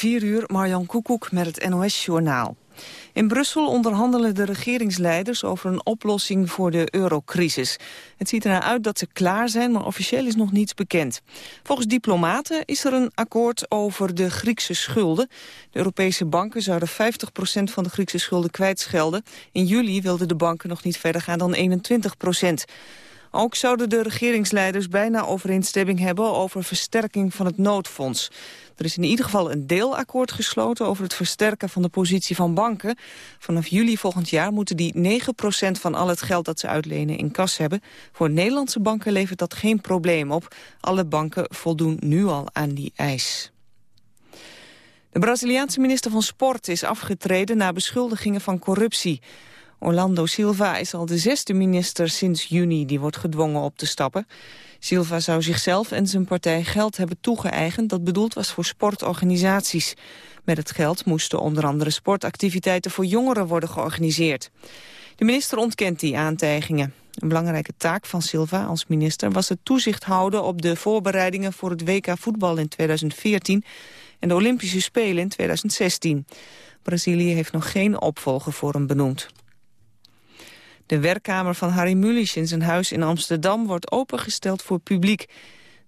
4 uur, Marjan Koekoek met het NOS-journaal. In Brussel onderhandelen de regeringsleiders over een oplossing voor de eurocrisis. Het ziet er naar uit dat ze klaar zijn, maar officieel is nog niets bekend. Volgens diplomaten is er een akkoord over de Griekse schulden. De Europese banken zouden 50% van de Griekse schulden kwijtschelden. In juli wilden de banken nog niet verder gaan dan 21 ook zouden de regeringsleiders bijna overeenstemming hebben over versterking van het noodfonds. Er is in ieder geval een deelakkoord gesloten over het versterken van de positie van banken. Vanaf juli volgend jaar moeten die 9% van al het geld dat ze uitlenen in kas hebben. Voor Nederlandse banken levert dat geen probleem op. Alle banken voldoen nu al aan die eis. De Braziliaanse minister van Sport is afgetreden na beschuldigingen van corruptie. Orlando Silva is al de zesde minister sinds juni die wordt gedwongen op te stappen. Silva zou zichzelf en zijn partij geld hebben toegeëigend dat bedoeld was voor sportorganisaties. Met het geld moesten onder andere sportactiviteiten voor jongeren worden georganiseerd. De minister ontkent die aantijgingen. Een belangrijke taak van Silva als minister was het toezicht houden op de voorbereidingen voor het WK voetbal in 2014 en de Olympische Spelen in 2016. Brazilië heeft nog geen opvolger voor hem benoemd. De werkkamer van Harry Mulisch in zijn huis in Amsterdam wordt opengesteld voor publiek.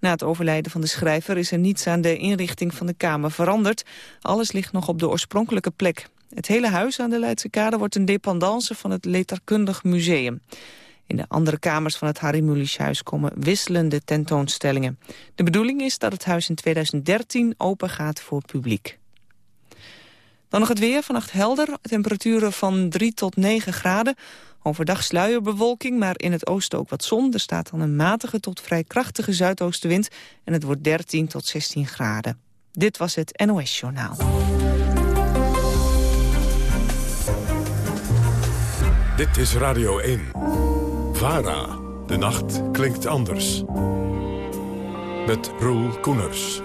Na het overlijden van de schrijver is er niets aan de inrichting van de kamer veranderd. Alles ligt nog op de oorspronkelijke plek. Het hele huis aan de Leidse Kade wordt een dependance van het Letterkundig Museum. In de andere kamers van het Harry Mulisch huis komen wisselende tentoonstellingen. De bedoeling is dat het huis in 2013 open gaat voor publiek. Dan nog het weer, vannacht helder, temperaturen van 3 tot 9 graden. Overdag sluierbewolking, maar in het oosten ook wat zon. Er staat dan een matige tot vrij krachtige zuidoostenwind... en het wordt 13 tot 16 graden. Dit was het NOS Journaal. Dit is Radio 1. VARA. De nacht klinkt anders. Met Roel Koeners.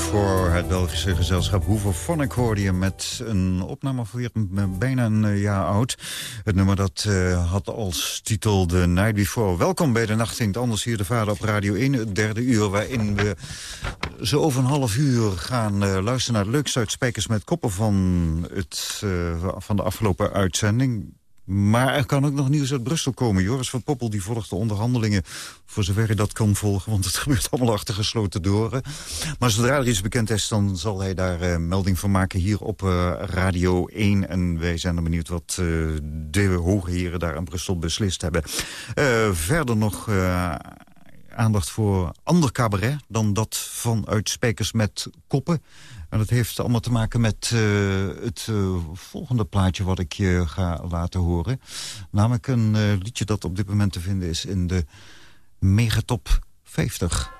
Before, het Belgische gezelschap Hooverphonic hoorde je met een opname van bijna een eh, jaar oud. Het nummer dat uh, had als titel The Night Before. Welkom bij de Nacht het Anders, hier de vader op Radio 1, het derde uur... waarin we zo over een half uur gaan uh, luisteren naar het leukste uit met Koppen van, het, van de afgelopen uitzending. Maar er kan ook nog nieuws uit Brussel komen. Joris van Poppel die volgt de onderhandelingen voor zover hij dat kan volgen. Want het gebeurt allemaal achter gesloten deuren. Maar zodra er iets bekend is, dan zal hij daar uh, melding van maken hier op uh, Radio 1. En wij zijn dan benieuwd wat uh, de hoge heren daar in Brussel beslist hebben. verder nog aandacht voor ander cabaret dan dat vanuit Spijkers met Koppen. En dat heeft allemaal te maken met uh, het uh, volgende plaatje wat ik je ga laten horen. Namelijk een uh, liedje dat op dit moment te vinden is in de Megatop 50.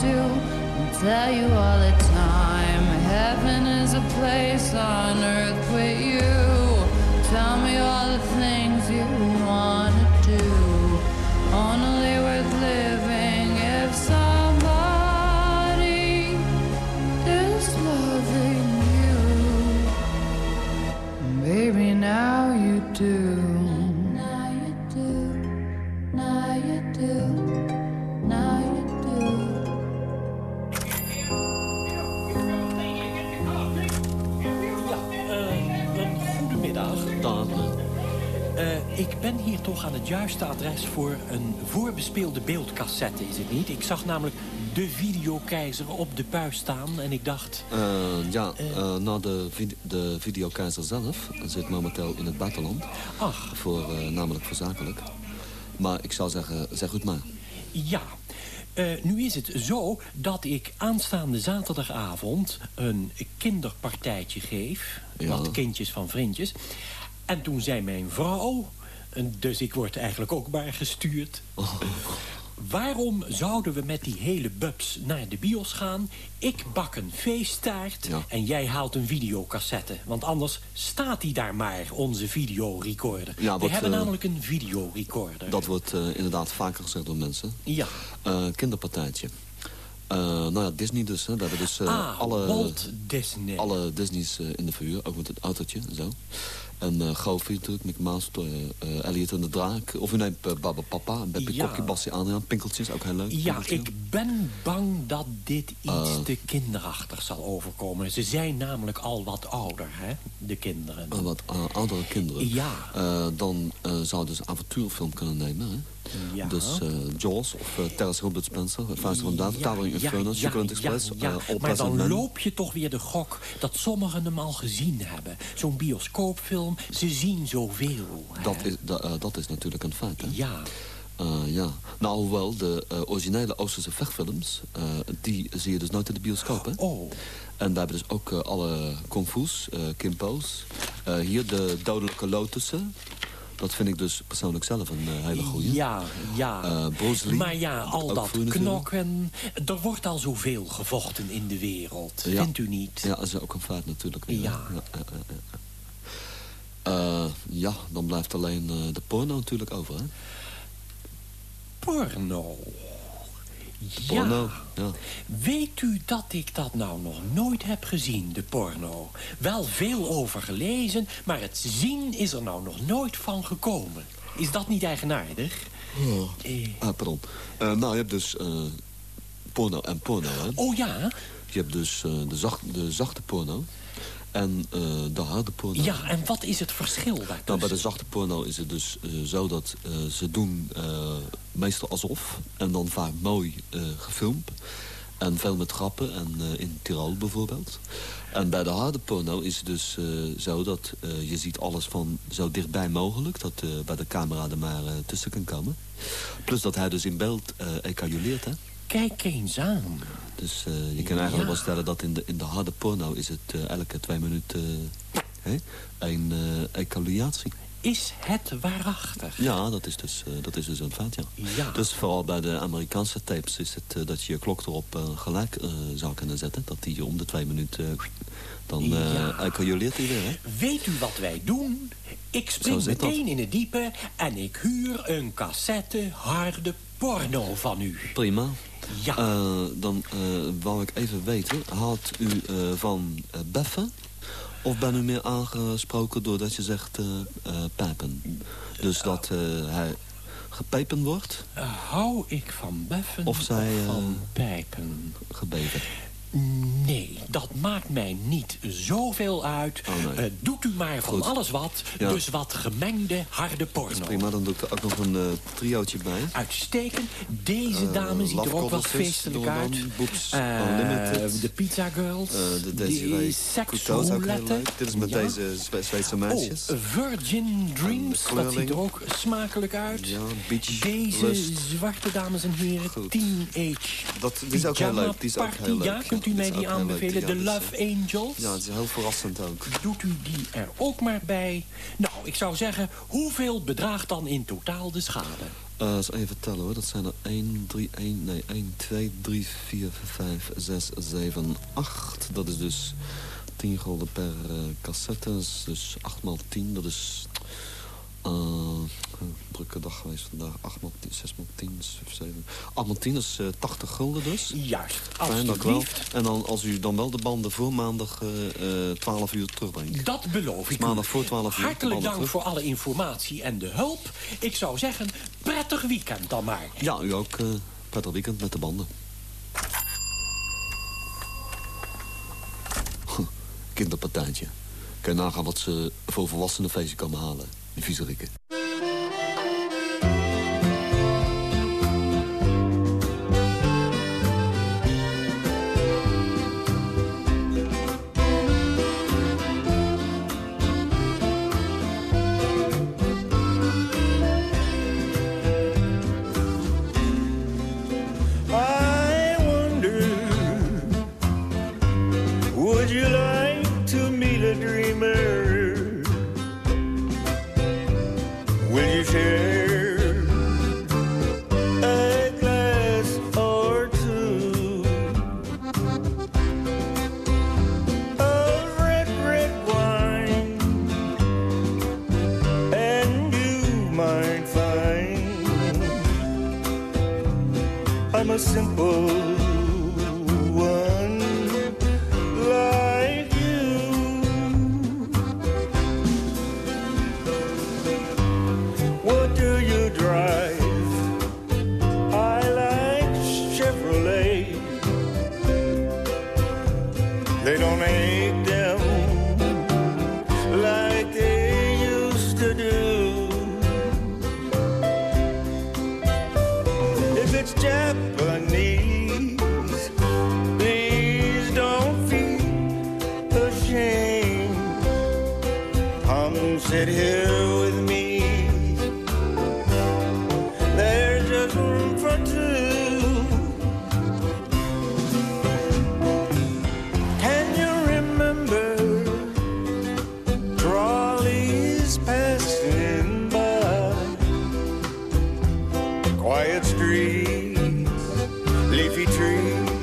do, I tell you all the time. Heaven is a place on earth with you. Tell me all the things Ik ben hier toch aan het juiste adres voor een voorbespeelde beeldcassette, is het niet? Ik zag namelijk de videokeizer op de puis staan en ik dacht... Uh, ja, uh, nou, de, vid de videokeizer zelf zit momenteel in het buitenland. Ach. Voor, namelijk voor zakelijk. Maar ik zou zeggen, zeg goed maar. Ja, uh, nu is het zo dat ik aanstaande zaterdagavond een kinderpartijtje geef. Ja. Wat kindjes van vriendjes. En toen zei mijn vrouw, dus ik word eigenlijk ook maar gestuurd... Oh. Waarom zouden we met die hele bubs naar de bios gaan? Ik bak een feesttaart ja. en jij haalt een videocassette. Want anders staat die daar maar, onze videorecorder. Ja, we wat, hebben uh, namelijk een videorecorder. Dat wordt uh, inderdaad vaker gezegd door mensen. Ja. Uh, kinderpartijtje. nou ja, Disney dus. Hè. We hebben dus ah, alle, Walt Disney. alle Disney's in de verhuur. Ook met het autootje en zo. En uh, Goofy natuurlijk, Mickey Mouse, uh, Elliot en de Draak. Of u neemt uh, Baba Papa, en Beppe ja. Kokkie, Bassie Adriaan. Pinkeltjes, ook heel leuk. Ja, Pinkeltje. ik ben bang dat dit iets te kinderachtig zal overkomen. Ze zijn namelijk al wat ouder, hè, de kinderen. wat oudere kinderen. Ja. dan zou dus een avontuurfilm kunnen nemen, hè? Ja. Dus Jaws of Terrence Robert Spencer, Vuist van Inferno, ja, Superland Express, ja, Maar dan loop je toch weer de gok dat sommigen hem al gezien hebben. Zo'n bioscoopfilm, ze zien zoveel. Hè? Dat is, da, uh, dat is natuurlijk een feit, hè? Ja. Uh, ja. Nou, hoewel de uh, originele Oosterse vechtfilms... die zie je dus nooit in de bioscoop, hè? Oh. En we hebben dus ook alle kung fu's, kimpo's. hier de dodelijke lotussen. Dat vind ik dus persoonlijk zelf een uh, hele goeie. Ja, ja. Uh, Lee. Maar ja, al dat knokken... Er wordt al zoveel gevochten in de wereld. Ja. Vindt u niet? Ja, dat is ook een feit natuurlijk. Ja. Ja, uh, ja dan blijft alleen de porno natuurlijk over, hè? Porno? Porno, ja. ja. Weet u dat ik dat nou nog nooit heb gezien, de porno? Wel veel over gelezen, maar het zien is er nou nog nooit van gekomen. Is dat niet eigenaardig? Oh. Eh. Ah, pardon. Uh, nou, je hebt dus uh, porno en porno, hè? Oh ja? Je hebt dus uh, de, zacht, de zachte porno en de harde porno. Ja, en wat is het verschil daartussen? Nou, bij de zachte porno is het dus zo dat ze doen meestal alsof... en dan vaak mooi gefilmd. En veel met grappen, en in Tirol bijvoorbeeld. En bij de harde porno is het dus zo dat je ziet alles van zo dichtbij mogelijk. Dat bij de camera er maar tussen kan komen. Plus dat hij dus in beeld ecaculeert, hè. Kijk eens aan. Dus je kan eigenlijk ja. wel stellen dat in de, in de harde porno is het elke twee minuten een ecaculatie. Is het waarachtig? Ja, dat is dus, dat is dus een feit, ja. ja. Dus vooral bij de Amerikaanse tapes is het dat je je klok erop gelijk zou kunnen zetten. Dat die om de twee minuten dan ja. ecaculeert hij weer, hè? Weet u wat wij doen? Ik spring meteen in het diepe en ik huur een cassette harde porno van u. Prima. Ja. dan wou ik even weten, haalt u van Beffen... Of ben u meer aangesproken doordat je zegt uh, uh, pijpen? Dus dat uh, hij gepepen wordt? hou ik van beffen of, zij, van pijpen? Gebeten. Nee, dat maakt mij niet zoveel uit. Oh, nee. uh, doet u maar van Goed. alles wat. Ja. Dus wat gemengde harde porno. Prima, dan doe ik er ook nog een uh, triootje bij. Uitstekend. Deze Uh, dame ziet er ook wat Love feestelijk uit. De Pizza Girls. De Desiree. Dit is met Ja. deze Zwe- Zweedse meisjes. Oh, Virgin Dreams, dat ziet er ook smakelijk uit. Ja, Beach Deze Lust. zwarte dames en heren, Goed. teenage Dat, die is ook heel leuk. Die is ook heel leuk. Kunt u mij die aanbevelen? De dus, Love Angels? Ja, het is heel verrassend ook. Doet u die er ook maar bij? Nou, ik zou zeggen, hoeveel bedraagt dan in totaal de schade? Uh, eens even tellen hoor. Dat zijn er 1, 3, 1, nee, 1, 2, 3, 4, 5, 6, 7, 8. Dat is dus 10 gulden per uh, cassette. Dus 8 maal 10, dat is... Een drukke dag geweest vandaag. 8 maal 10, 6 maal 10, 7... 8 maal 10 is uh, 80 gulden dus. Juist, wel. alsjeblieft. En dan, als u dan wel de banden voor maandag uh, uh, 12 uur terugbrengt. Dat beloof ik u. Maandag voor 12 uur. Hartelijk dank terug. voor alle informatie en de hulp. Ik zou zeggen, prettig weekend dan maar. Ja, u ook. Uh, prettig weekend met de banden. Kinderpartijtje. Kan je nagaan wat ze voor volwassenen feestje komen halen. Die leafy tree.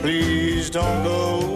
Please don't go.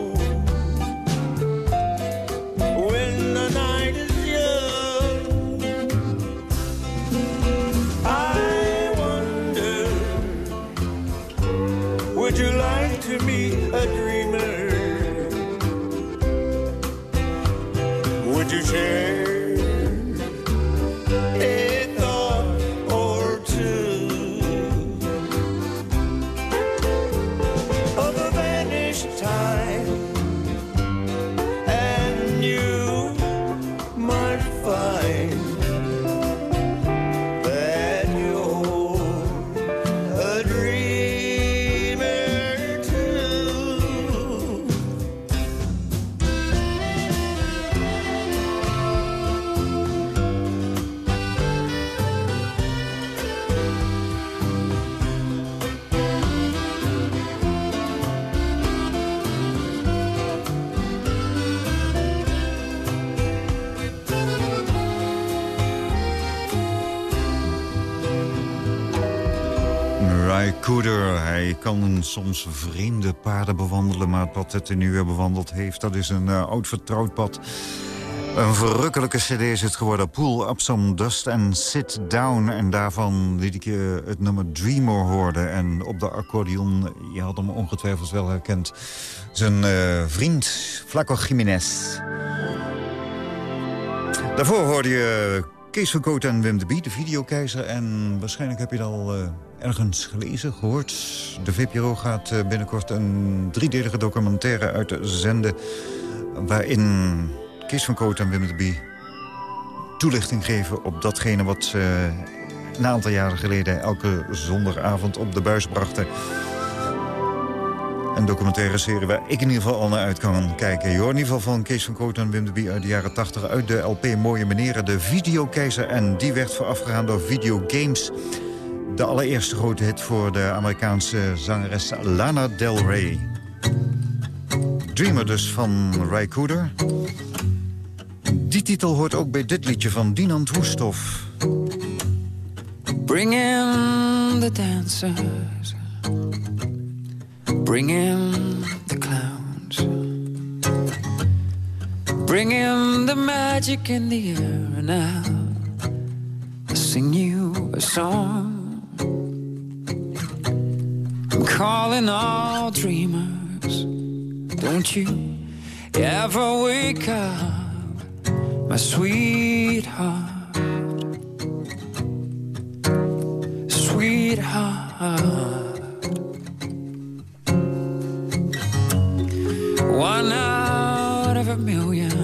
Kan soms vreemde paden bewandelen... maar het pad dat hij nu weer bewandeld heeft, dat is een eh, oud vertrouwd pad. Een verrukkelijke cd is het geworden. Pull Up Some Dust and Sit Down. En daarvan liet ik je het nummer Dreamer hoorden. En op de accordeon, je had hem ongetwijfeld wel herkend... zijn eh, vriend Flaco Jiménez. Daarvoor hoorde je Kees van Koot en Wim de Bie, de videokeizer. En waarschijnlijk heb je het al eh, ergens gelezen, gehoord. De VPRO gaat eh, binnenkort een driedelige documentaire uitzenden... waarin Kees van Koot en Wim de Bie toelichting geven op datgene wat ze een aantal jaren geleden elke zondagavond op de buis brachten. Een documentaire serie waar ik in ieder geval al naar uit kan kijken. Je in ieder geval van Kees van Koot en Wim de Bie uit de jaren 80... uit de LP Mooie Meneren, de videokeizer. En die werd voorafgegaan door Videogames. De allereerste grote hit voor de Amerikaanse zangeres Lana Del Rey. Dreamer dus van Ray Cooder. Die titel hoort ook bij dit liedje van Dinant Hoestoff. Bring in the dancers. Bring in the clowns. Bring in the magic in the air and I'll sing you a song. Calling all dreamers. Don't you ever wake up, my sweetheart. Sweetheart. One out of a million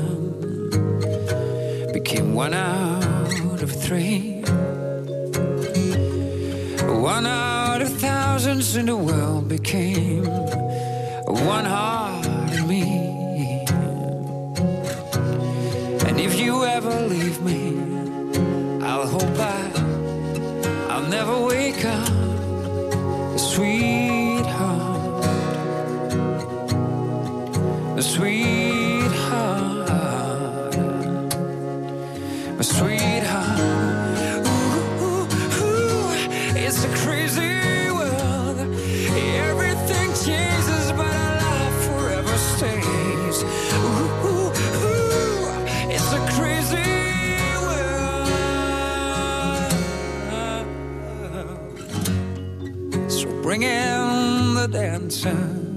became one out of three. Thousands in the world became one heart in me. And if you ever leave me, I'll hope I, I'll never wake up, sweetheart, in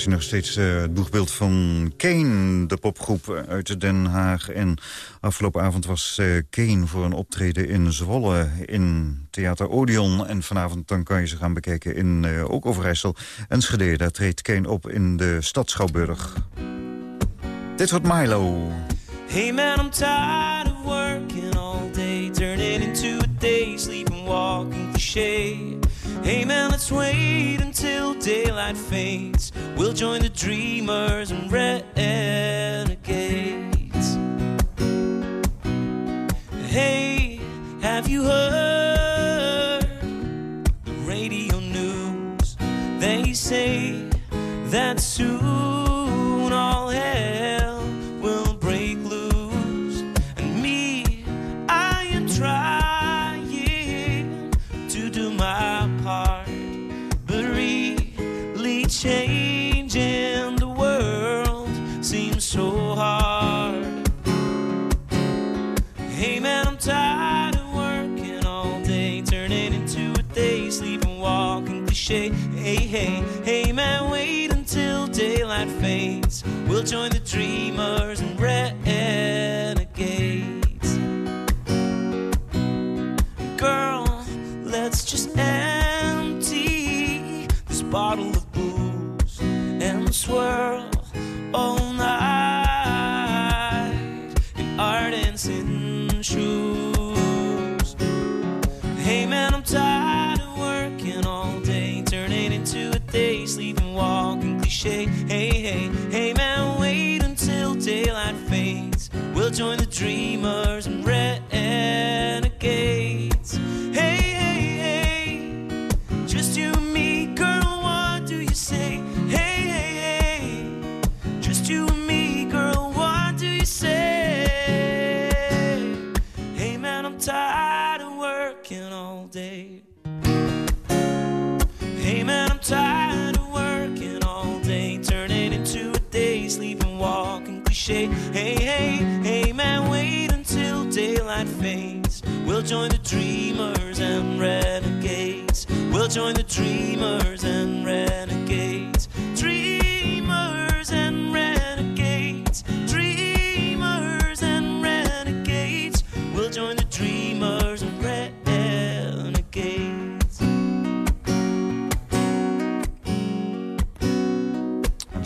is nog steeds eh, het boegbeeld van Kane, de popgroep uit Den Haag. En afgelopen avond was eh, Kane voor een optreden in Zwolle in Theater Odeon. En vanavond dan kan je ze gaan bekijken in eh, ook Overijssel en Schede. Daar treedt Kane op in de stad Schouwburg. Dit wordt Milo. Hey man, I'm tired of working all day, turning into a day, sleeping, walking cliche. Hey man, let's wait until daylight fades. We'll join the dreamers and renegades. Hey, have you heard the radio news? They say that soon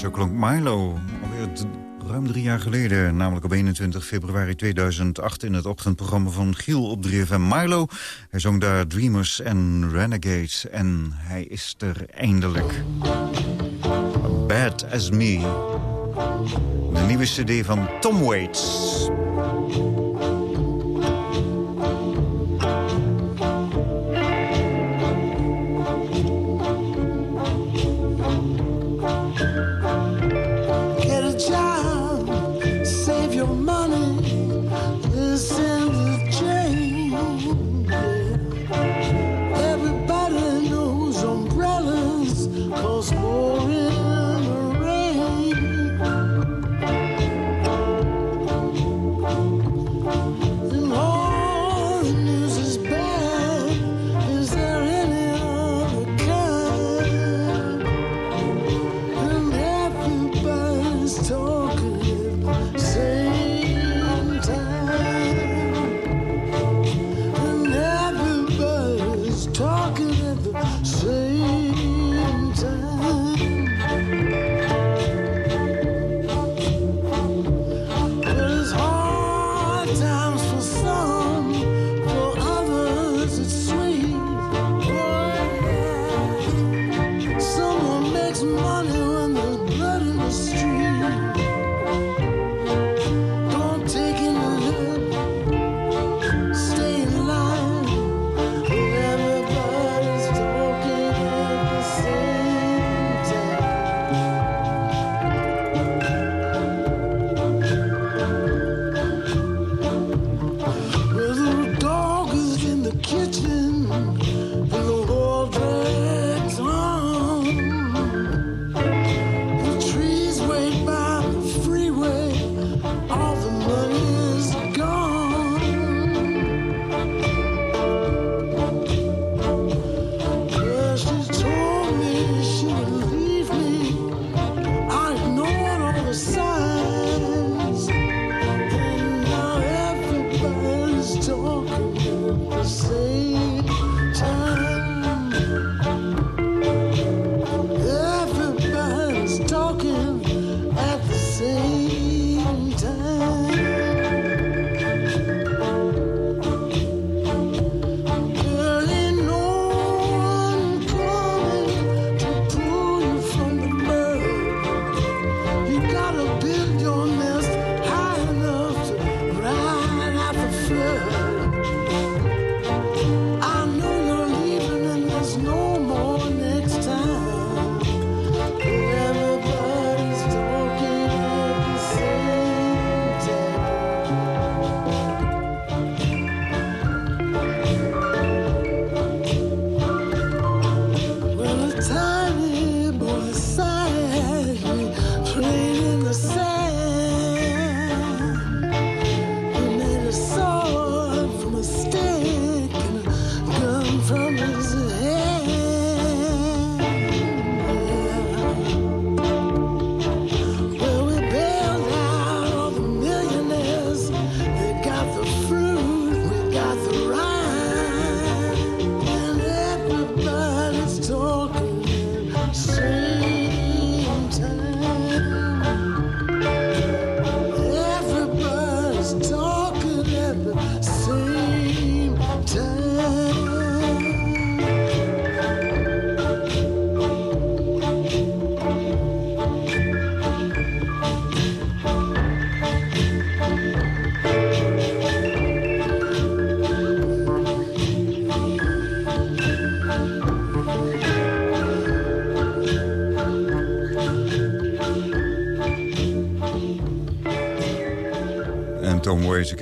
Zo klonk Milo alweer ruim drie jaar geleden. Namelijk op 21 februari 2008 in het ochtendprogramma van Giel op 3FM Milo. Hij zong daar Dreamers en Renegades. En hij is er eindelijk. Bad as Me. De nieuwe cd van Tom Waits.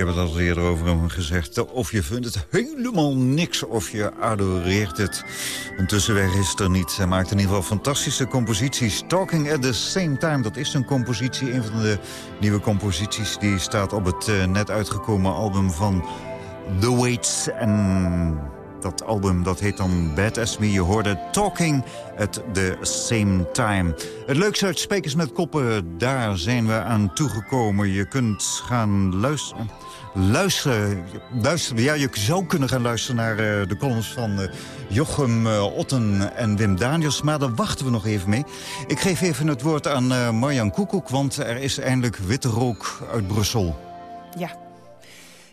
Heb het al eerder over hem gezegd. Of je vindt het helemaal niks, of je adoreert het. Een tussenweg is er niet. Hij maakt in ieder geval fantastische composities. Talking at the same time, dat is een compositie. Een van de nieuwe composities die staat op het uh, net uitgekomen album van The Waits. En dat album dat heet dan Bad As Me. Je hoorde Talking at the Same Time. Het leukste uit Spekers met Koppen, daar zijn we aan toegekomen. Je kunt gaan luisteren... Luisteren, luisteren, ja, je zou kunnen gaan luisteren naar uh, de columns van uh, Jochem uh, Otten en Wim Daniels. Maar daar wachten we nog even mee. Ik geef even het woord aan Marjan Koekoek, want er is eindelijk witte rook uit Brussel. Ja,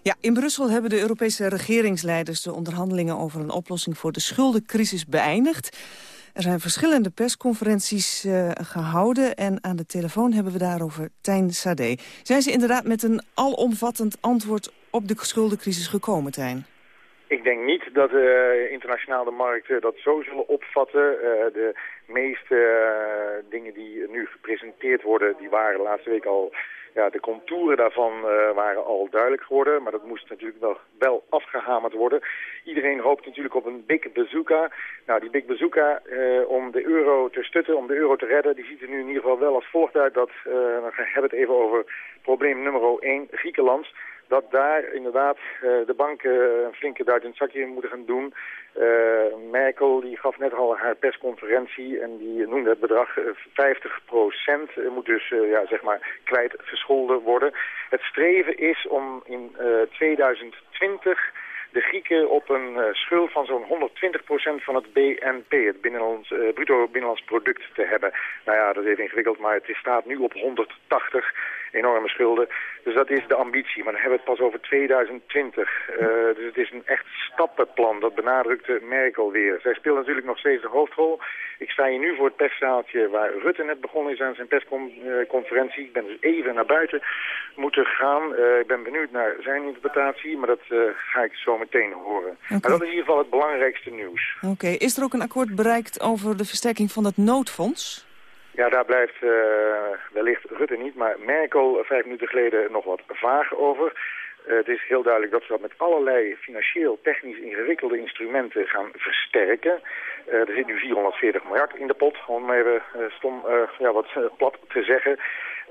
ja, in Brussel hebben de Europese regeringsleiders de onderhandelingen over een oplossing voor de schuldencrisis beëindigd. Er zijn verschillende persconferenties uh, gehouden en aan de telefoon hebben we daarover Tijn Sade. Zijn ze inderdaad met een alomvattend antwoord op de schuldencrisis gekomen, Tijn? Ik denk niet dat internationaal de markten dat zo zullen opvatten. Uh, de meeste dingen die nu gepresenteerd worden, die waren laatste week al ja, de contouren daarvan waren al duidelijk geworden, maar dat moest natuurlijk wel, wel afgehamerd worden. Iedereen hoopt natuurlijk op een big bazooka. Nou, die big bazooka om de euro te stutten, om de euro te redden, die ziet er nu in ieder geval wel als volgt uit. Dat, we hebben het even over probleem nummer 1, Griekenland dat daar inderdaad uh, de banken een flinke duit in het zakje moeten gaan doen. Uh, Merkel die gaf net al haar persconferentie en die noemde het bedrag 50 procent. moet dus ja, zeg maar kwijtgescholden worden. Het streven is om in 2020 de Grieken op een schuld van zo'n 120% van het BNP, het binnenlands, uh, bruto binnenlands product, te hebben. Nou ja, dat is even ingewikkeld, maar het staat nu op 180 enorme schulden. Dus dat is de ambitie, maar dan hebben we het pas over 2020. Uh, dus het is een echt stappenplan, dat benadrukte Merkel weer. Zij speelt natuurlijk nog steeds de hoofdrol. Ik sta hier nu voor het perszaaltje waar Rutte net begonnen is aan zijn persconferentie. Ik ben dus even naar buiten moeten gaan. Uh, ik ben benieuwd naar zijn interpretatie, maar dat uh, ga ik zo meteen horen. Okay. Maar dat is in ieder geval het belangrijkste nieuws. Oké, okay. is er ook een akkoord bereikt over de versterking van het noodfonds? Ja, daar blijft uh, wellicht Rutte niet, maar Merkel vijf minuten geleden nog wat vaag over. Uh, het is heel duidelijk dat ze dat met allerlei financieel, technisch ingewikkelde instrumenten gaan versterken. Uh, er zit nu 440 miljard in de pot, om even stom ja, wat plat te zeggen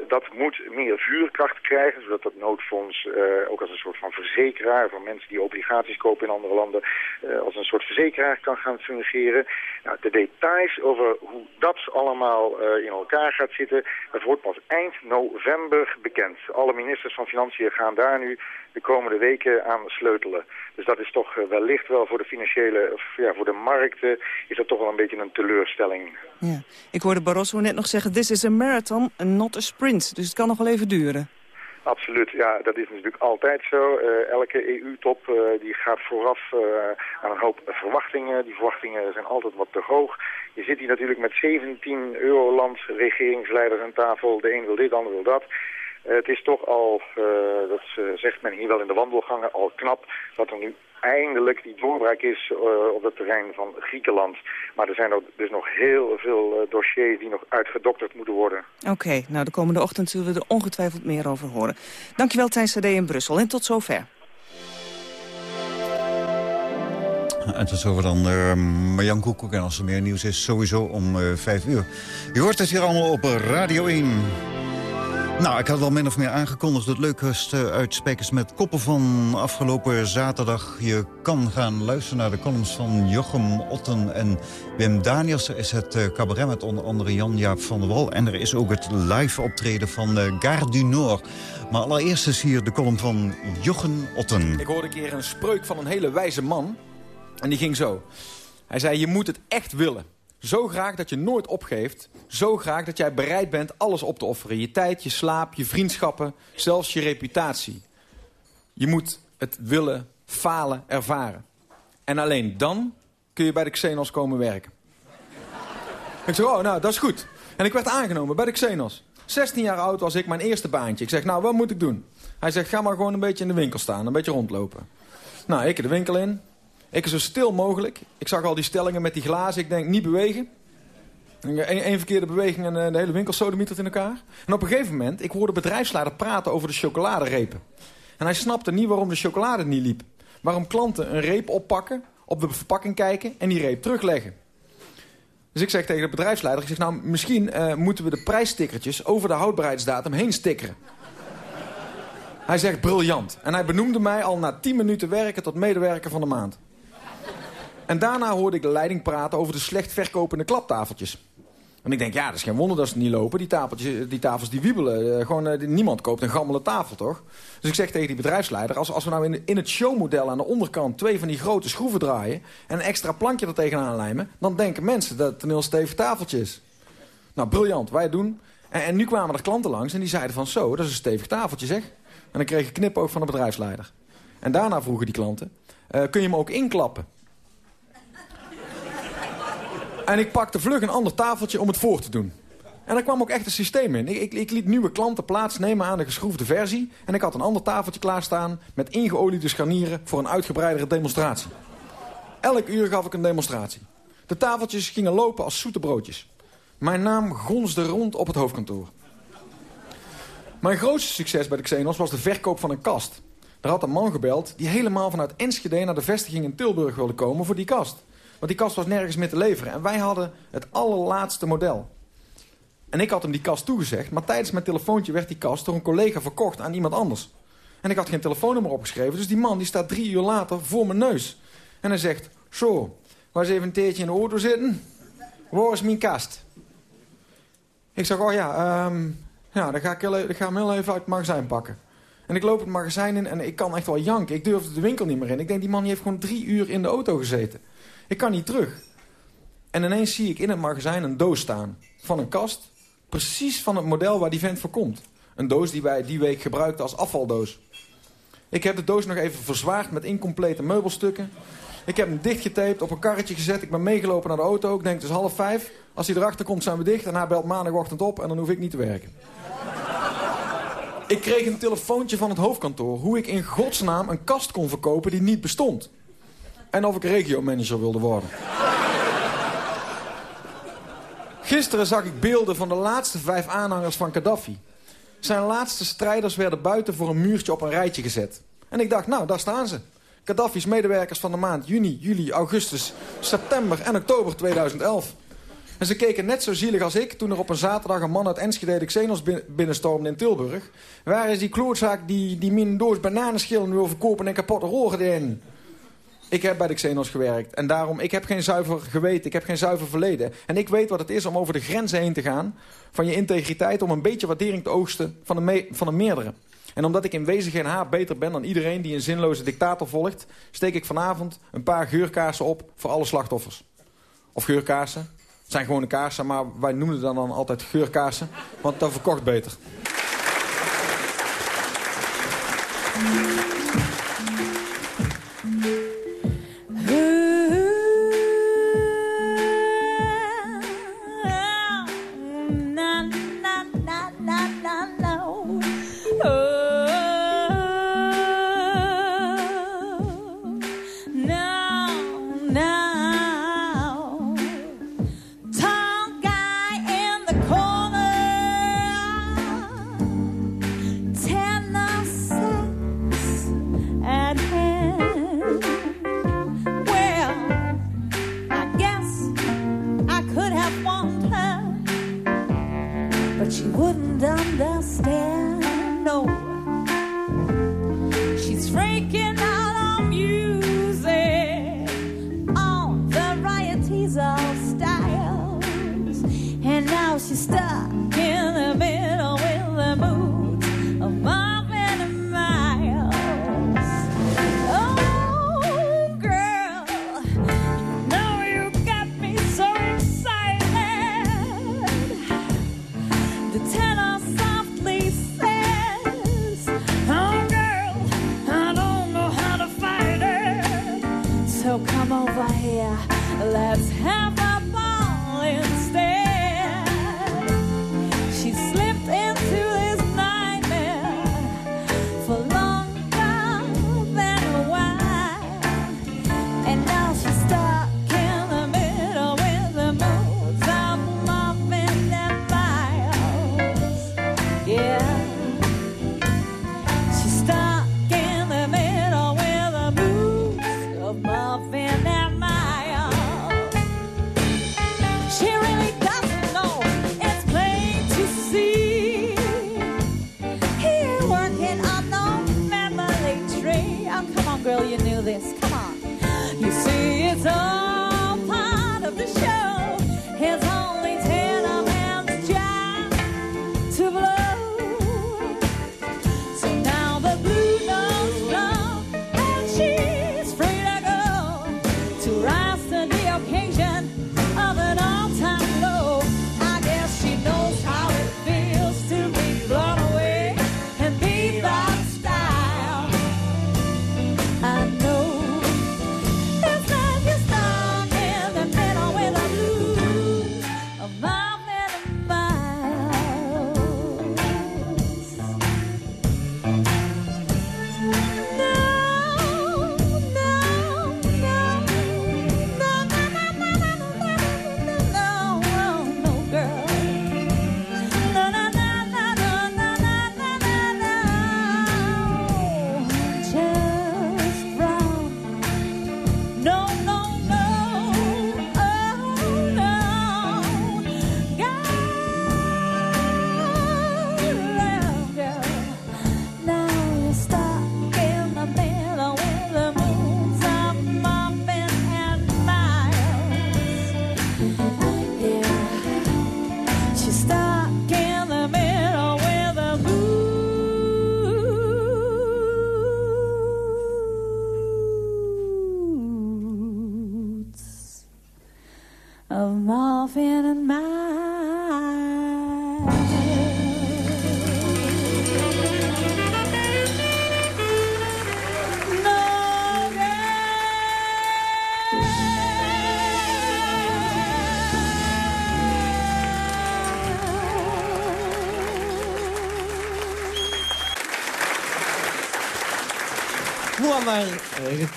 dat moet meer vuurkracht krijgen, zodat dat noodfonds uh, ook als een soort van verzekeraar voor mensen die obligaties kopen in andere landen, uh, als een soort verzekeraar kan gaan fungeren. Nou, de details over hoe dat allemaal uh, in elkaar gaat zitten, dat wordt pas eind november bekend. Alle ministers van Financiën gaan daar nu de komende weken aan sleutelen. Dus dat is toch wellicht wel voor de financiële, ja, voor de markten, is dat toch wel een beetje een teleurstelling. Ja. Ik hoorde Barroso net nog zeggen, this is a marathon, not a sprint. Dus het kan nog wel even duren. Absoluut, ja, dat is natuurlijk altijd zo. Uh, elke EU-top uh, die gaat vooraf uh, aan een hoop verwachtingen. Die verwachtingen zijn altijd wat te hoog. Je zit hier natuurlijk met 17 Euroland regeringsleiders aan tafel. De een wil dit, de ander wil dat. Het is toch al, dat zegt men hier wel in de wandelgangen, al knap dat er nu eindelijk die doorbraak is uh, op het terrein van Griekenland. Maar er zijn er dus nog heel veel uh, dossiers die nog uitgedokterd moeten worden. Oké, okay, nou de komende ochtend zullen we er ongetwijfeld meer over horen. Dankjewel Tijn Sade in Brussel en tot zover. En tot zover dan uh, Marjan Koekoek. En als er meer nieuws is, sowieso om uh, vijf uur. Je hoort het hier allemaal op Radio 1. Nou, ik had wel min of meer aangekondigd. Het leukste uit Spekers met Koppen van afgelopen zaterdag. Je kan gaan luisteren naar de columns van Jochem Otten en Wim Daniels. Er is het uh, cabaret met onder andere Jan-Jaap van der Wal. En er is ook het live optreden van uh, Gare du Nord. Maar allereerst is hier de column van Jochem Otten. Ik hoorde een keer een spreuk van een hele wijze man. En die ging zo. Hij zei, je moet het echt willen. Zo graag dat je nooit opgeeft. Zo graag dat jij bereid bent alles op te offeren. Je tijd, je slaap, je vriendschappen, zelfs je reputatie. Je moet het willen, falen, ervaren. En alleen dan kun je bij de Xenos komen werken. ik zeg, oh, nou, dat is goed. En ik werd aangenomen bij de Xenos. 16 jaar oud was ik, mijn eerste baantje. Ik zeg, nou, wat moet ik doen? Hij zegt, ga maar gewoon een beetje in de winkel staan, een beetje rondlopen. Nou, ik de winkel in. Ik zo stil mogelijk. Ik zag al die stellingen met die glazen. Ik denk, niet bewegen. Eén verkeerde beweging en eh, de hele winkel sodemietert in elkaar. En op een gegeven moment, ik hoorde bedrijfsleider praten over de chocoladerepen. En hij snapte niet waarom de chocolade niet liep. Waarom klanten een reep oppakken, op de verpakking kijken en die reep terugleggen. Dus ik zeg tegen de bedrijfsleider, ik zeg nou misschien eh, moeten we de prijsstickertjes over de houdbaarheidsdatum heen stickeren. Hij zegt briljant. En hij benoemde mij al na 10 minuten werken tot medewerker van de maand. En daarna hoorde ik de leiding praten over de slecht verkopende klaptafeltjes. En ik denk, ja, dat is geen wonder dat ze niet lopen. Die, tafeltjes, die tafels die wiebelen. Eh, gewoon, eh, niemand koopt een gammele tafel, toch? Dus ik zeg tegen die bedrijfsleider... als, als we nou in, het showmodel aan de onderkant... twee van die grote schroeven draaien... en een extra plankje er tegenaan lijmen... dan denken mensen dat het een heel stevig tafeltje is. Nou, briljant. Wij doen. En, en nu kwamen er klanten langs en die zeiden van... zo, dat is een stevig tafeltje, zeg. En dan kreeg ik knipoog van de bedrijfsleider. En daarna vroegen die klanten... eh, kun je hem ook inklappen? En ik pakte vlug een ander tafeltje om het voor te doen. En er kwam ook echt een systeem in. Ik, ik, ik liet nieuwe klanten plaatsnemen aan de geschroefde versie... en ik had een ander tafeltje klaarstaan... met ingeoliede scharnieren voor een uitgebreidere demonstratie. Elk uur gaf ik een demonstratie. De tafeltjes gingen lopen als zoete broodjes. Mijn naam gonsde rond op het hoofdkantoor. Mijn grootste succes bij de Xenos was de verkoop van een kast. Er had een man gebeld die helemaal vanuit Enschede naar de vestiging in Tilburg wilde komen voor die kast. Want die kast was nergens meer te leveren. En wij hadden het allerlaatste model. En ik had hem die kast toegezegd, maar tijdens mijn telefoontje werd die kast door een collega verkocht aan iemand anders. En ik had geen telefoonnummer opgeschreven, dus die man die staat drie uur later voor mijn neus. En hij zegt, zo, was even een teertje in de auto zitten. Waar is mijn kast? Ik zeg, oh ja, ehm, ja dan ga ik, e- ik ga hem heel even uit het magazijn pakken. En ik loop het magazijn in en ik kan echt wel janken. Ik durfde de winkel niet meer in. Ik denk, die man heeft gewoon drie uur in de auto gezeten. Ik kan niet terug. En ineens zie ik in het magazijn een doos staan. Van een kast. Precies van het model waar die vent voor komt. Een doos die wij die week gebruikten als afvaldoos. Ik heb de doos nog even verzwaard met incomplete meubelstukken. Ik heb hem dichtgetaped, op een karretje gezet. Ik ben meegelopen naar de auto. Ik denk, het is half vijf. Als hij erachter komt, zijn we dicht. En hij belt maandagochtend op en dan hoef ik niet te werken. Ik kreeg een telefoontje van het hoofdkantoor... hoe ik in godsnaam een kast kon verkopen die niet bestond. En of ik regiomanager wilde worden. Gisteren zag ik beelden van de laatste vijf aanhangers van Gaddafi. Zijn laatste strijders werden buiten voor een muurtje op een rijtje gezet. En ik dacht, nou, daar staan ze. Gaddafi's medewerkers van de maand juni, juli, augustus, september en oktober 2011. En ze keken net zo zielig als ik toen er op een zaterdag een man uit Enschede de Xenos bin- binnenstormde in Tilburg. Waar is die klootzaak die, die min bananenschillen wil verkopen en kapotte rogen in? Ik heb bij de Xenos gewerkt. En daarom, ik heb geen zuiver geweten, ik heb geen zuiver verleden. En ik weet wat het is om over de grenzen heen te gaan... van je integriteit om een beetje waardering te oogsten van een, van een meerdere. En omdat ik in wezen geen haar beter ben dan iedereen die een zinloze dictator volgt... steek ik vanavond een paar geurkaarsen op voor alle slachtoffers. Of geurkaarsen. Het zijn gewone kaarsen, maar wij noemen het dan, dan altijd geurkaarsen. Want dat verkocht beter.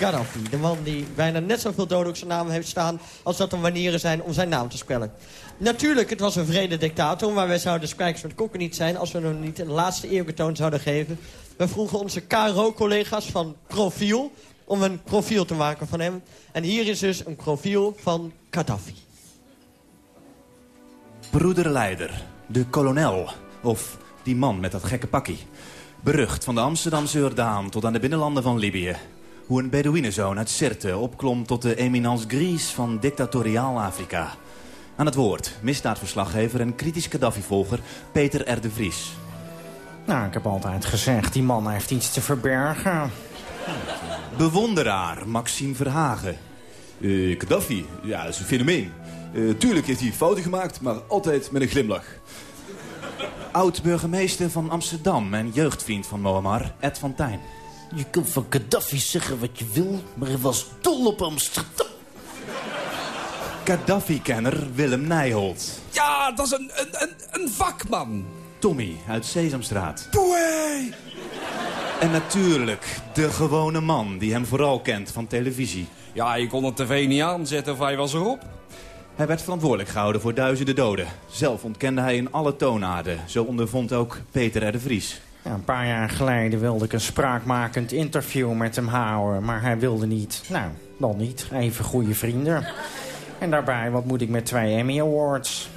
Gaddafi, de man die bijna net zoveel doden op zijn naam heeft staan... als dat er manieren zijn om zijn naam te spellen. Natuurlijk, het was een vrede dictator... maar wij zouden spijkers met kokken niet zijn... als we hem niet een laatste eerbetoon zouden geven. We vroegen onze KRO-collega's van Profiel... om een profiel te maken van hem. En hier is dus een profiel van Gaddafi. Broederleider, de kolonel, of die man met dat gekke pakkie. Berucht van de Amsterdamse Jordaan tot aan de binnenlanden van Libië. Hoe een Bedouinenzoon uit Sirte opklom tot de eminence grise van dictatoriaal Afrika. Aan het woord, misdaadverslaggever en kritisch Gaddafi-volger Peter R. de Vries. Nou, ik heb altijd gezegd, die man heeft iets te verbergen. Bewonderaar Maxime Verhagen. Eh, Gaddafi, ja, dat is een fenomeen. Eh, tuurlijk heeft hij fouten gemaakt, maar altijd met een glimlach. Oud-burgemeester van Amsterdam en jeugdvriend van Moammar, Ed van Tijn. Je kunt van Gaddafi zeggen wat je wil, maar hij was dol op Amsterdam. Gaddafi-kenner Willem Nijholt. Ja, dat is een, een, een, een vakman. Tommy uit Sesamstraat. Poei! En natuurlijk de gewone man die hem vooral kent van televisie. Ja, je kon de tv niet aanzetten of hij was erop. Hij werd verantwoordelijk gehouden voor duizenden doden. Zelf ontkende hij in alle toonaarden. Zo ondervond ook Peter R. de Vries. Ja, een paar jaar geleden wilde ik een spraakmakend interview met hem houden. Maar hij wilde niet. Nou, dan niet. Even goede vrienden. En daarbij, wat moet ik met twee Emmy Awards?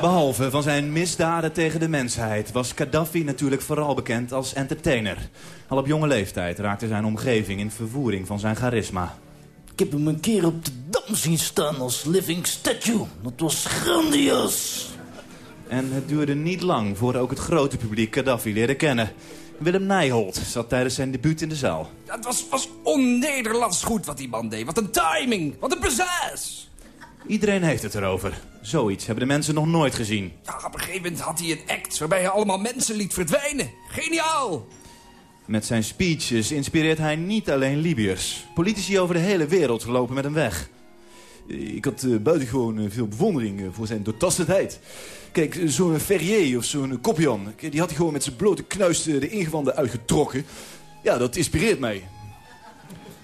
Behalve van zijn misdaden tegen de mensheid... was Gaddafi natuurlijk vooral bekend als entertainer. Al op jonge leeftijd raakte zijn omgeving in vervoering van zijn charisma. Ik heb hem een keer op de dam zien staan als living statue. Dat was grandioos. En het duurde niet lang voor ook het grote publiek Gaddafi leerde kennen. Willem Nijholt zat tijdens zijn debuut in de zaal. Dat was, was on-Nederlands goed wat die man deed. Wat een timing, wat een pizzazz. Iedereen heeft het erover. Zoiets hebben de mensen nog nooit gezien. Ja, op een gegeven moment had hij een act waarbij hij allemaal mensen liet verdwijnen. Geniaal! Met zijn speeches inspireert hij niet alleen Libiërs. Politici over de hele wereld lopen met hem weg. Ik had uh, buitengewoon uh, veel bewondering uh, voor zijn doortastendheid. Kijk, zo'n Ferrier of zo'n Kopjan, die had hij gewoon met zijn blote knuist de ingewanden uitgetrokken. Ja, dat inspireert mij.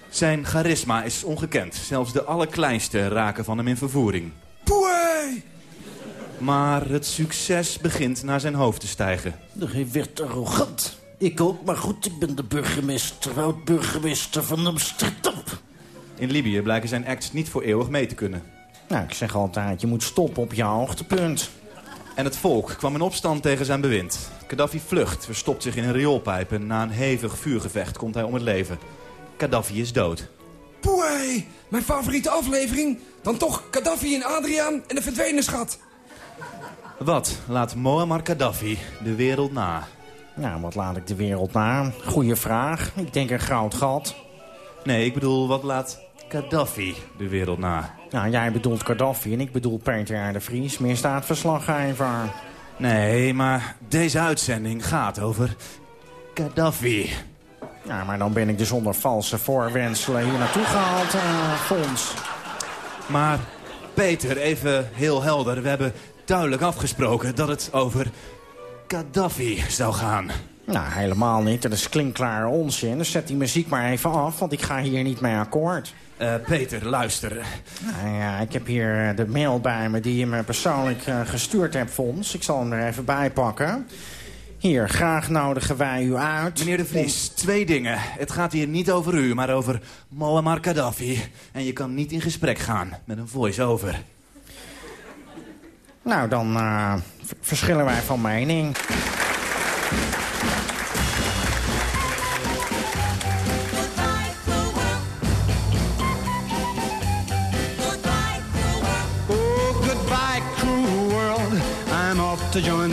Zijn charisma is ongekend. Zelfs de allerkleinste raken van hem in vervoering. Poei! Maar het succes begint naar zijn hoofd te stijgen. Hij werd arrogant. Ik ook, maar goed, ik ben de burgemeester, oud-burgemeester van Amsterdam. In Libië blijken zijn acts niet voor eeuwig mee te kunnen. Nou, ik zeg altijd, je moet stoppen op je hoogtepunt. En het volk kwam in opstand tegen zijn bewind. Gaddafi vlucht, verstopt zich in een rioolpijp... en na een hevig vuurgevecht komt hij om het leven. Gaddafi is dood. Poei, mijn favoriete aflevering. Dan toch Gaddafi en Adriaan en de verdwenen schat. Wat laat Muammar Gaddafi de wereld na? Nou, wat laat ik de wereld na? Goeie vraag. Ik denk een goud gat. Nee, ik bedoel, wat laat Gaddafi de wereld na? Nou, jij bedoelt Gaddafi en ik bedoel Peter R. de Vries, misdaadverslaggever. Nee, maar deze uitzending gaat over Gaddafi. Ja, maar dan ben ik dus onder valse voorwenselen hier naartoe gehaald, uh, Fons. Maar Peter, even heel helder. We hebben duidelijk afgesproken dat het over Gaddafi zou gaan. Nou, helemaal niet. Dat is klinkklare onzin. Dus zet die muziek maar even af, want ik ga hier niet mee akkoord. Uh, Peter, luister. Nou ja, ik heb hier de mail bij me die je me persoonlijk uh, gestuurd hebt, Fons. Ik zal hem er even bij pakken. Hier, graag nodigen wij u uit. Meneer de Vries, twee dingen. Het gaat hier niet over u, maar over Muammar Gaddafi. En je kan niet in gesprek gaan met een voice-over. Nou, dan uh, verschillen wij van mening.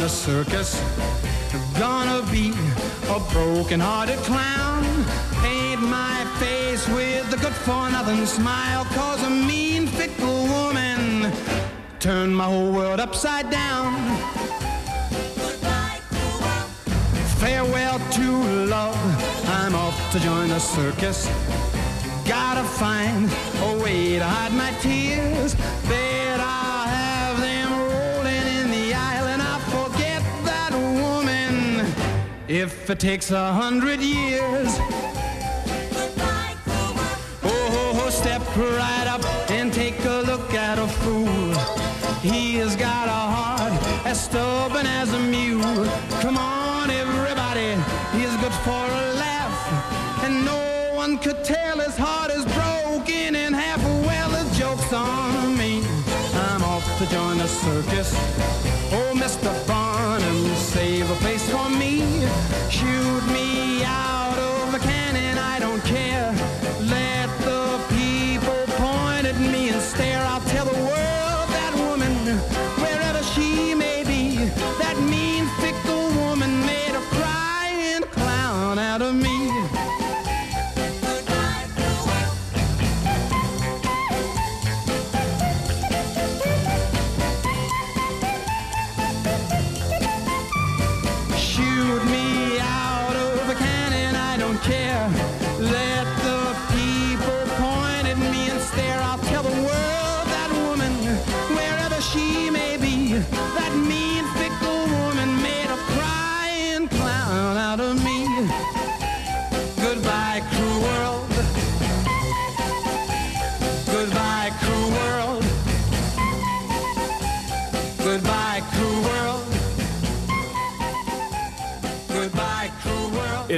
The circus. Gonna be a broken-hearted clown. Paint my face with a good-for-nothing smile. Cause a mean, fickle woman turned my whole world upside down. Farewell to love, I'm off to join the circus. Gotta find a way to hide my tears. Bet I'll if it takes a hundred years. Oh, step right up and take a look at a fool. He has got a heart as stubborn as a mule. Come on, everybody, he's good for a laugh. And no one could tell his heart is broken in half. Well, the joke's on me. I'm off to join the circus. Oh, Mr.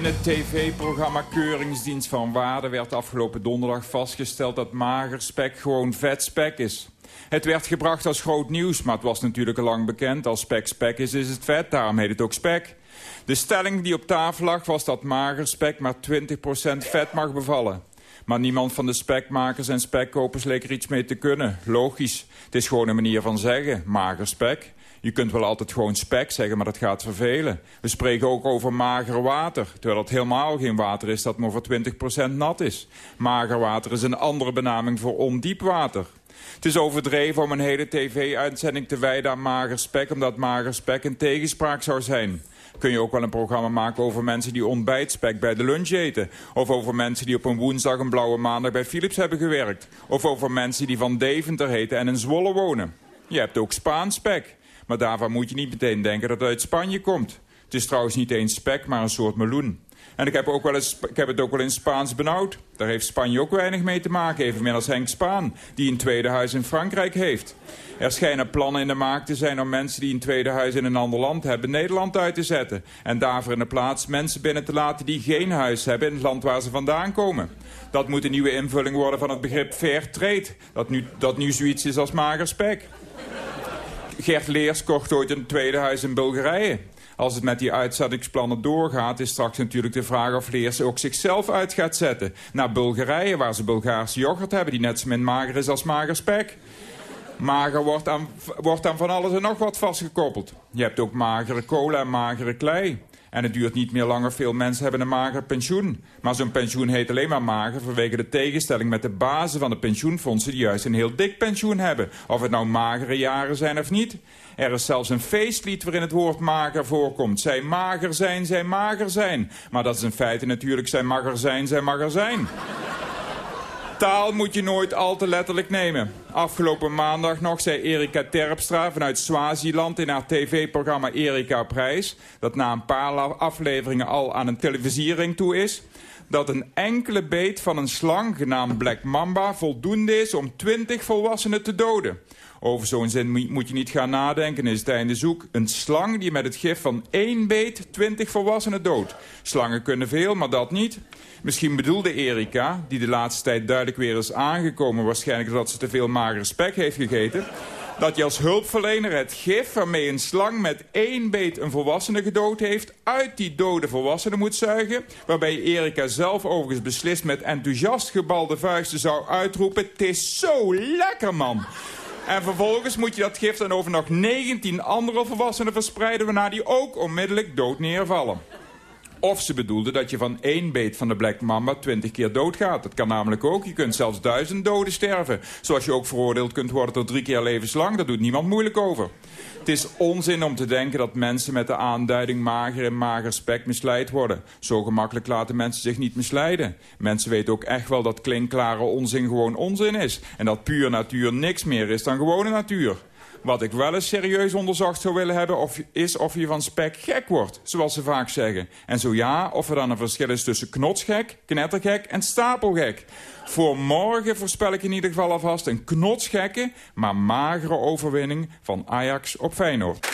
In het tv-programma Keuringsdienst van Waarde werd afgelopen donderdag vastgesteld dat mager spek gewoon vet spek is. Het werd gebracht als groot nieuws, maar het was natuurlijk al lang bekend. Als spek spek is, is het vet, daarom heet het ook spek. De stelling die op tafel lag was dat mager spek maar 20% vet mag bevallen. Maar niemand van de spekmakers en spekkopers leek er iets mee te kunnen. Logisch, het is gewoon een manier van zeggen, mager spek. Je kunt wel altijd gewoon spek zeggen, maar dat gaat vervelen. We spreken ook over mager water, terwijl het helemaal geen water is dat maar voor 20% nat is. Mager water is een andere benaming voor ondiep water. Het is overdreven om een hele tv-uitzending te wijden aan mager spek... omdat mager spek een tegenspraak zou zijn. Kun je ook wel een programma maken over mensen die ontbijtspek bij de lunch eten. Of over mensen die op een woensdag een blauwe maandag bij Philips hebben gewerkt. Of over mensen die van Deventer heten en in Zwolle wonen. Je hebt ook Spaans spek. Maar daarvan moet je niet meteen denken dat het uit Spanje komt. Het is trouwens niet eens spek, maar een soort meloen. En ik heb, ook wel eens, ik heb het ook wel in Spaans benauwd. Daar heeft Spanje ook weinig mee te maken, evenmin als Henk Spaan... die een tweede huis in Frankrijk heeft. Er schijnen plannen in de maak te zijn om mensen die een tweede huis in een ander land hebben... Nederland uit te zetten. En daarvoor in de plaats mensen binnen te laten die geen huis hebben... in het land waar ze vandaan komen. Dat moet een nieuwe invulling worden van het begrip fair trade. Dat nu, dat nu zoiets is als mager spek. Gert Leers kocht ooit een tweede huis in Bulgarije. Als het met die uitzettingsplannen doorgaat... is straks natuurlijk de vraag of Leers ook zichzelf uit gaat zetten. Naar Bulgarije, waar ze Bulgaarse yoghurt hebben... die net zo min mager is als mager spek. Mager wordt aan, wordt aan van alles en nog wat vastgekoppeld. Je hebt ook magere kolen en magere klei. En het duurt niet meer langer. Veel mensen hebben een mager pensioen. Maar zo'n pensioen heet alleen maar mager vanwege de tegenstelling met de bazen van de pensioenfondsen die juist een heel dik pensioen hebben. Of het nou magere jaren zijn of niet. Er is zelfs een feestlied waarin het woord mager voorkomt. Zij mager zijn, zij mager zijn. Maar dat is in feite natuurlijk zij mager zijn, zij mager zijn. Taal moet je nooit al te letterlijk nemen. Afgelopen maandag nog zei Erika Terpstra vanuit Swaziland in haar tv-programma Erika op reis... dat na een paar afleveringen al aan een televisiering toe is... dat een enkele beet van een slang genaamd Black Mamba voldoende is om 20 volwassenen te doden. Over zo'n zin moet je niet gaan nadenken, is het einde zoek. Een slang die met het gif van één beet 20 volwassenen doodt. Slangen kunnen veel, maar dat niet. Misschien bedoelde Erika, die de laatste tijd duidelijk weer is aangekomen... waarschijnlijk dat ze te veel magere spek heeft gegeten... dat je als hulpverlener het gif waarmee een slang met één beet een volwassene gedood heeft... uit die dode volwassene moet zuigen... waarbij Erika zelf overigens beslist met enthousiast gebalde vuisten zou uitroepen... het is zo lekker, man! En vervolgens moet je dat gif dan over nog 19 andere volwassenen verspreiden... waarna die ook onmiddellijk dood neervallen. Of ze bedoelde dat je van één beet van de Black Mamba twintig keer doodgaat. Dat kan namelijk ook. Je kunt zelfs duizend doden sterven. Zoals je ook veroordeeld kunt worden tot drie keer levenslang. Daar doet niemand moeilijk over. Het is onzin om te denken dat mensen met de aanduiding mager en mager spek misleid worden. Zo gemakkelijk laten mensen zich niet misleiden. Mensen weten ook echt wel dat klinkklare onzin gewoon onzin is. En dat puur natuur niks meer is dan gewone natuur. Wat ik wel eens serieus onderzocht zou willen hebben... Of, is of je van spek gek wordt, zoals ze vaak zeggen. En zo ja, of er dan een verschil is tussen knotsgek, knettergek en stapelgek. Voor morgen voorspel ik in ieder geval alvast een knotsgekke... maar magere overwinning van Ajax op Feyenoord.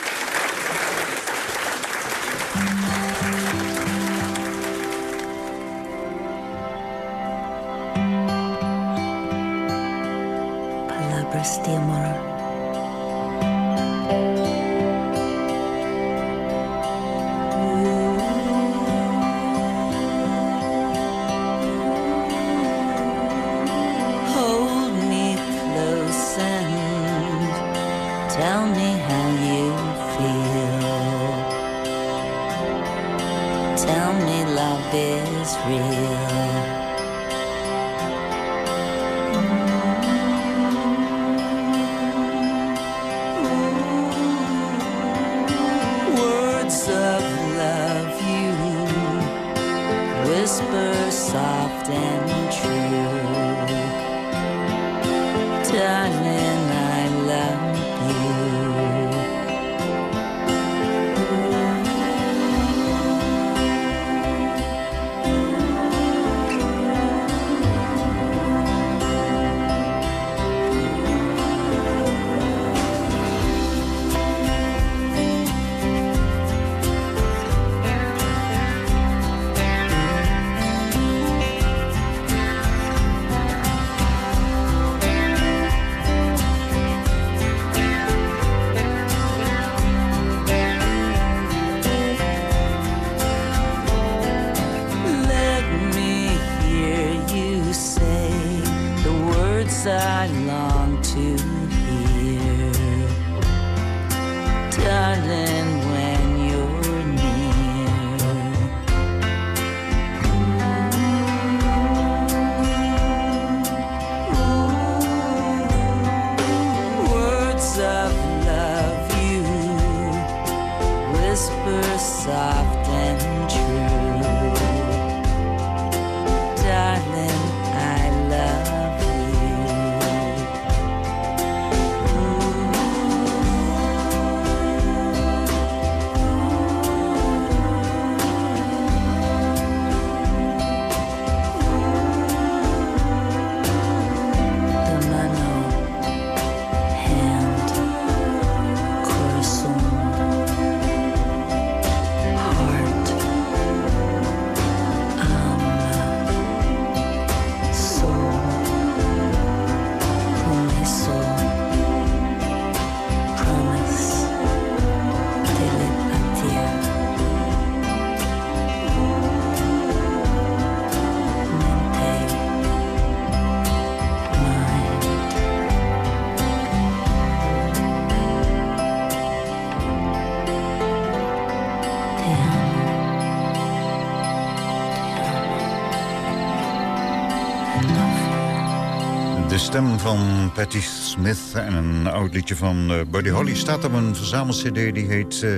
Van Patti Smith en een oud liedje van eh, Buddy Holly... staat op een verzamel-cd die heet eh,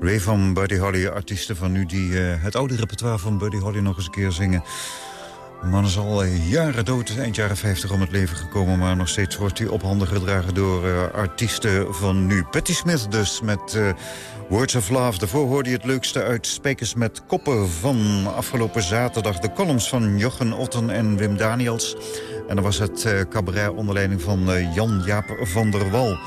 Ray van Buddy Holly. Artiesten van nu die eh, het oude repertoire van Buddy Holly nog eens een keer zingen. De man is al jaren dood, eind jaren 50 om het leven gekomen... maar nog steeds wordt hij op handen gedragen door artiesten van nu. Patti Smith dus met Words of Love. Daarvoor hoorde je het leukste uit Spijkers met Koppen van afgelopen zaterdag. De columns van Jochen Otten en Wim Daniels. En dan was het eh, cabaret onder leiding van eh, Jan-Jaap van der Wal.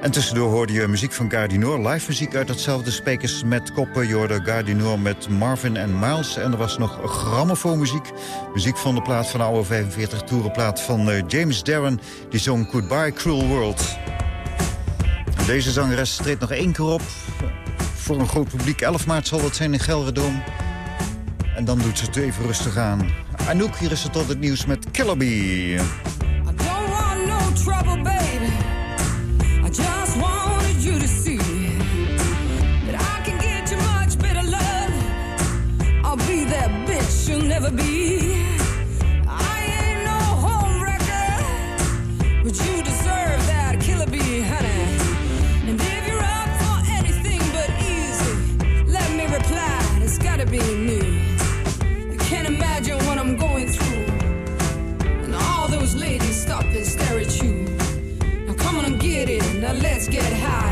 En tussendoor hoorde je muziek van Gardinoor. Live muziek uit hetzelfde Spijkers met Koppen. Je hoorde Gardinoor met Marvin en Miles. En er was nog grammofoonmuziek. Muziek van de plaat van de oude 45 toerenplaat van eh, James Darren. Die zong Goodbye Cruel World. Deze zangeres treedt nog één keer op. Voor een groot publiek. 11 maart zal dat zijn in Gelredome. En dan doet ze het even rustig aan. Anouk, hier is het tot het nieuws met Bee. Don't want get high.